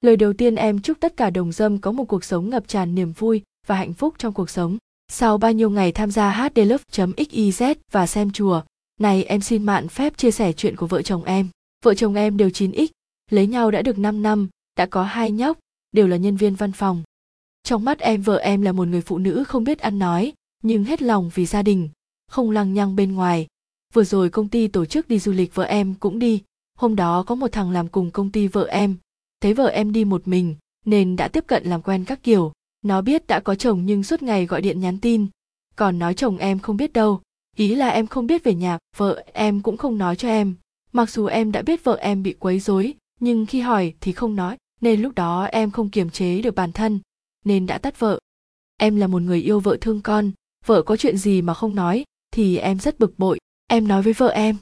lời đầu tiên em chúc tất cả đồng dâm có một cuộc sống ngập tràn niềm vui và hạnh phúc trong cuộc sống. Sau bao nhiêu ngày tham gia hdlove.xyz và xem chùa, này em xin mạn phép chia sẻ chuyện của vợ chồng em. Vợ chồng em đều 9x lấy nhau đã được 5 năm, đã có hai nhóc, đều là nhân viên văn phòng. Trong mắt em, vợ em là một người phụ nữ không biết ăn nói, nhưng hết lòng vì gia đình, không lăng nhăng bên ngoài. Vừa rồi công ty tổ chức đi du lịch vợ em cũng đi, hôm đó có một thằng làm cùng công ty vợ em thấy vợ em đi một mình, nên đã tiếp cận làm quen các kiểu. Nó biết đã có chồng nhưng suốt ngày gọi điện nhắn tin. Còn nói chồng em không biết đâu. Ý là em không biết về nhà, vợ em cũng không nói cho em. Mặc dù em đã biết vợ em bị quấy rối, nhưng khi hỏi thì không nói, nên lúc đó em không kiềm chế được bản thân, nên đã tắt vợ. Em là một người yêu vợ thương con, vợ có chuyện gì mà không nói thì em rất bực bội. Em nói với vợ em,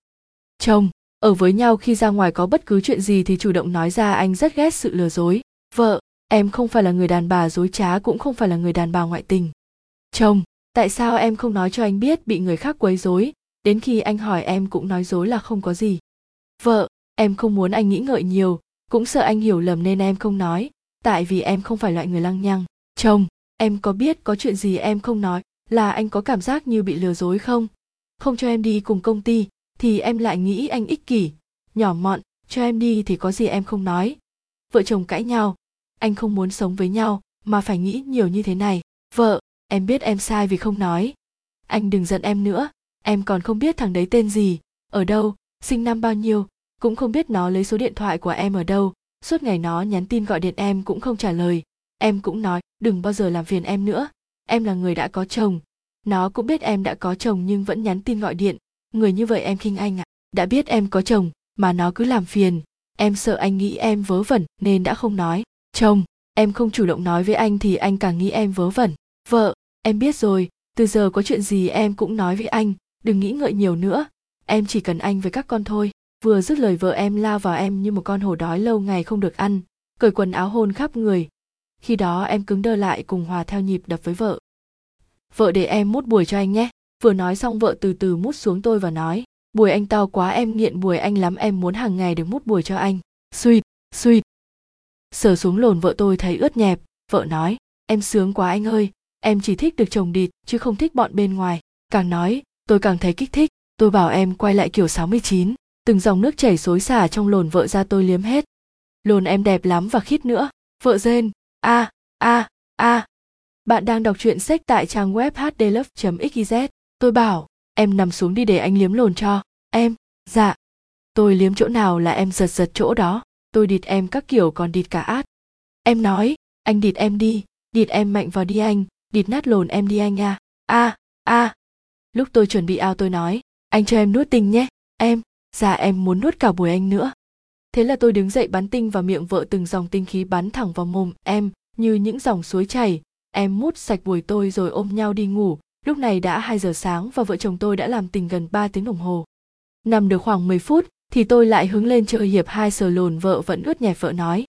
chồng ở với nhau khi ra ngoài có bất cứ chuyện gì thì chủ động nói ra anh rất ghét sự lừa dối. Vợ, em không phải là người đàn bà dối trá cũng không phải là người đàn bà ngoại tình. Chồng, tại sao em không nói cho anh biết bị người khác quấy rối? Đến khi anh hỏi em cũng nói dối là không có gì. Vợ, em không muốn anh nghĩ ngợi nhiều, cũng sợ anh hiểu lầm nên em không nói, tại vì em không phải loại người lăng nhăng. Chồng, em có biết có chuyện gì em không nói, là anh có cảm giác như bị lừa dối không? Không cho em đi cùng công ty thì em lại nghĩ anh ích kỷ. Nhỏ mọn, cho em đi thì có gì em không nói. Vợ chồng cãi nhau. Anh không muốn sống với nhau, mà phải nghĩ nhiều như thế này. Vợ, em biết em sai vì không nói. Anh đừng giận em nữa. Em còn không biết thằng đấy tên gì. Ở đâu, sinh năm bao nhiêu, cũng không biết nó lấy số điện thoại của em ở đâu. Suốt ngày nó nhắn tin gọi điện em cũng không trả lời. Em cũng nói, đừng bao giờ làm phiền em nữa. Em là người đã có chồng. Nó cũng biết em đã có chồng nhưng vẫn nhắn tin gọi điện người như vậy em khinh anh ạ à. đã biết em có chồng, mà nó cứ làm phiền. Em sợ anh nghĩ em vớ vẩn, nên đã không nói. Chồng, em không chủ động nói với anh thì anh càng nghĩ em vớ vẩn. Vợ, em biết rồi. Từ giờ có chuyện gì em cũng nói với anh. Đừng nghĩ ngợi nhiều nữa. Em chỉ cần anh với các con thôi. Vừa dứt lời vợ em lao vào em như một con hổ đói lâu ngày không được ăn. Cởi quần áo hôn khắp người. Khi đó em cứng đơ lại cùng hòa theo nhịp đập với vợ. Vợ để em mút bùi cho anh nhé vừa nói xong vợ từ từ mút xuống tôi và nói bùi anh to quá em nghiện bùi anh lắm em muốn hàng ngày được mút bùi cho anh. Suỵt suỵt sờ xuống lồn vợ tôi thấy ướt nhẹp vợ nói em sướng quá anh ơi em chỉ thích được chồng địt chứ không thích bọn bên ngoài. Càng nói tôi càng thấy kích thích tôi bảo em quay lại kiểu 69, từng dòng nước chảy xối xả trong lồn vợ ra tôi liếm hết. Lồn em đẹp lắm và khít nữa. Vợ rên a a a. Bạn đang đọc truyện sách tại trang web hdlove.xyz tôi bảo, em nằm xuống đi để anh liếm lồn cho. Em dạ. Tôi liếm chỗ nào là em giật giật chỗ đó. Tôi địt em các kiểu còn địt cả át. Em nói, anh địt em đi, địt em mạnh vào đi anh, địt nát lồn em đi anh à. A a. Lúc tôi chuẩn bị ao tôi nói, anh cho em nuốt tinh nhé. Em dạ em muốn nuốt cả buổi anh nữa. Thế là tôi đứng dậy bắn tinh vào miệng vợ từng dòng tinh khí bắn thẳng vào mồm em, như những dòng suối chảy. Em mút sạch bùi tôi rồi ôm nhau đi ngủ lúc này đã 2 giờ sáng và vợ chồng tôi đã làm tình gần 3 tiếng đồng hồ. Nằm được khoảng 10 phút thì tôi lại hướng lên chơi hiệp hai sờ lồn vợ vẫn ướt nhẹp vợ nói.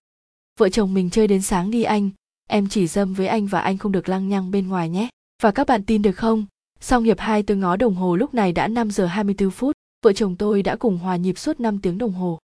Vợ chồng mình chơi đến sáng đi anh, em chỉ dâm với anh và anh không được lăng nhăng bên ngoài nhé. Và các bạn tin được không? Xong hiệp hai tôi ngó đồng hồ lúc này đã 5 giờ 24 phút, vợ chồng tôi đã cùng hòa nhịp suốt 5 tiếng đồng hồ.